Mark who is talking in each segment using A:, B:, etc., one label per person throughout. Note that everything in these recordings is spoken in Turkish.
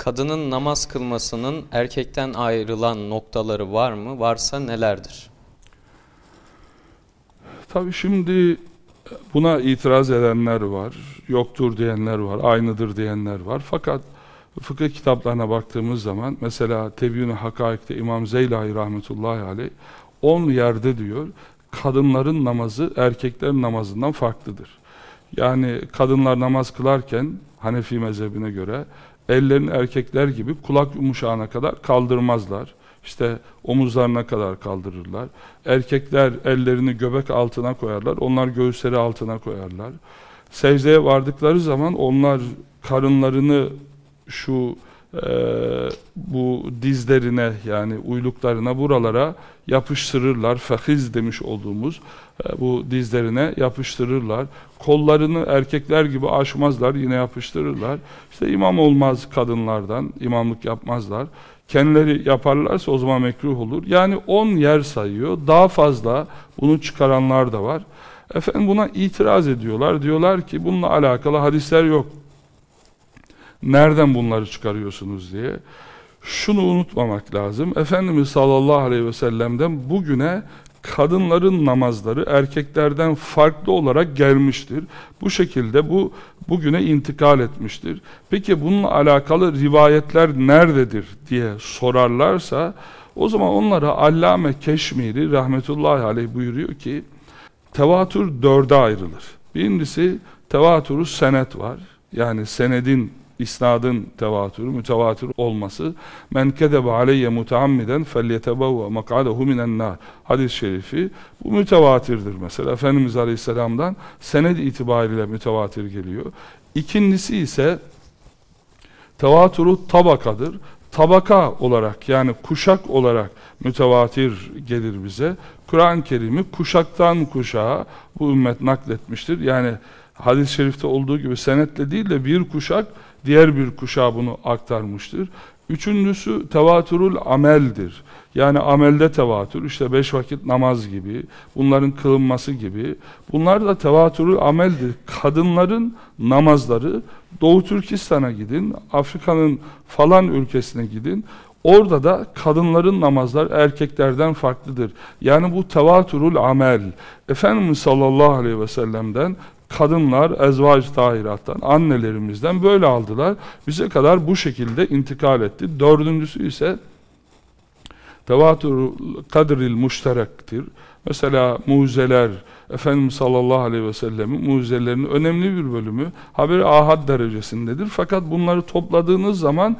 A: Kadının namaz kılmasının erkekten ayrılan noktaları var mı? Varsa nelerdir?
B: Tabii şimdi buna itiraz edenler var, yoktur diyenler var, aynıdır diyenler var. Fakat fıkıh kitaplarına baktığımız zaman mesela Tebyün-i Hakaik'te İmam Zeylahi rahmetullahi aleyh 10 yerde diyor kadınların namazı erkeklerin namazından farklıdır. Yani kadınlar namaz kılarken Hanefi mezhebine göre ellerini erkekler gibi kulak yumuşağına kadar kaldırmazlar. İşte omuzlarına kadar kaldırırlar. Erkekler ellerini göbek altına koyarlar. Onlar göğüsleri altına koyarlar. Secdeye vardıkları zaman onlar karınlarını şu e, bu dizlerine yani uyluklarına buralara yapıştırırlar. Fehiz demiş olduğumuz e, bu dizlerine yapıştırırlar. Kollarını erkekler gibi aşmazlar yine yapıştırırlar. İşte imam olmaz kadınlardan imamlık yapmazlar. Kendileri yaparlarsa o zaman mekruh olur. Yani 10 yer sayıyor. Daha fazla bunu çıkaranlar da var. Efendim buna itiraz ediyorlar. Diyorlar ki bununla alakalı hadisler yok. Nereden bunları çıkarıyorsunuz diye. Şunu unutmamak lazım. Efendimiz sallallahu aleyhi ve sellem'den bugüne kadınların namazları erkeklerden farklı olarak gelmiştir. Bu şekilde bu bugüne intikal etmiştir. Peki bununla alakalı rivayetler nerededir diye sorarlarsa o zaman onlara Allame Keşmiri rahmetullahi aleyh buyuruyor ki tevatür dörde ayrılır. Birincisi tevatürü senet var. Yani senedin isnadın tevatürü, mütevatür olması. Men kedebe aleyye muteammiden felyetebevve mak'adehu minen nar. Hadis-i şerifi bu mütevatirdir mesela. Efendimiz Aleyhisselam'dan sened itibariyle mütevatir geliyor. İkincisi ise tevatürü tabakadır. Tabaka olarak yani kuşak olarak mütevatir gelir bize. Kur'an-ı Kerim'i kuşaktan kuşağa bu ümmet nakletmiştir. Yani hadis-i şerifte olduğu gibi senetle değil de bir kuşak diğer bir kuşağa bunu aktarmıştır. Üçüncüsü tevatürül ameldir. Yani amelde tevatür, işte beş vakit namaz gibi, bunların kılınması gibi. Bunlar da tevatürül ameldir. Kadınların namazları, Doğu Türkistan'a gidin, Afrika'nın falan ülkesine gidin. Orada da kadınların namazlar erkeklerden farklıdır. Yani bu tevatürül amel. Efendimiz sallallahu aleyhi ve sellem'den kadınlar ezvac tahirattan, annelerimizden böyle aldılar. Bize kadar bu şekilde intikal etti. Dördüncüsü ise tevatür kadril müşterektir. Mesela mucizeler, Efendimiz sallallahu aleyhi ve sellemin mucizelerinin önemli bir bölümü haberi ahad derecesindedir. Fakat bunları topladığınız zaman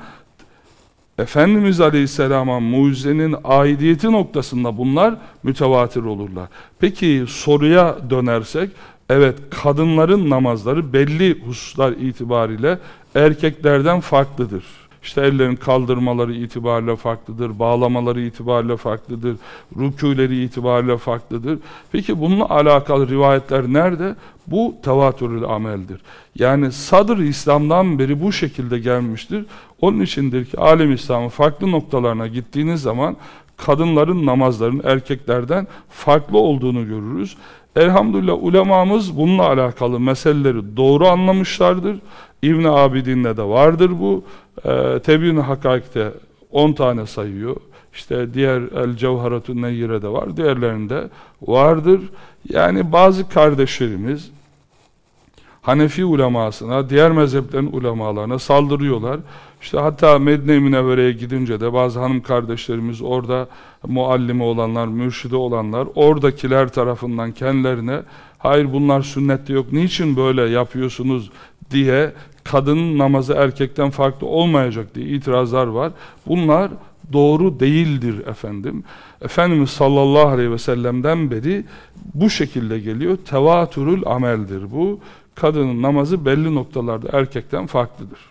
B: Efendimiz Aleyhisselam'a mucizenin aidiyeti noktasında bunlar mütevatir olurlar. Peki soruya dönersek, Evet, kadınların namazları belli hususlar itibariyle erkeklerden farklıdır. İşte ellerin kaldırmaları itibariyle farklıdır, bağlamaları itibariyle farklıdır, rükûleri itibariyle farklıdır. Peki bununla alakalı rivayetler nerede? Bu tevatürül ameldir. Yani sadır İslam'dan beri bu şekilde gelmiştir. Onun içindir ki alem İslam'ın farklı noktalarına gittiğiniz zaman kadınların namazların erkeklerden farklı olduğunu görürüz. Elhamdülillah ulemamız bununla alakalı meseleleri doğru anlamışlardır. İbn Abidin'de de vardır bu. E, Tebyün-i Hakaik'te 10 tane sayıyor. İşte diğer El Cevharatun Neyyire'de var. Diğerlerinde vardır. Yani bazı kardeşlerimiz Hanefi ulemasına, diğer mezheplerin ulemalarına saldırıyorlar. İşte hatta Medine-i Münevvere'ye gidince de bazı hanım kardeşlerimiz orada muallime olanlar, mürşide olanlar oradakiler tarafından kendilerine hayır bunlar sünnette yok, niçin böyle yapıyorsunuz diye kadının namazı erkekten farklı olmayacak diye itirazlar var. Bunlar doğru değildir efendim. Efendimiz sallallahu aleyhi ve sellem'den beri bu şekilde geliyor. Tevatürül ameldir bu kadının namazı belli noktalarda erkekten farklıdır.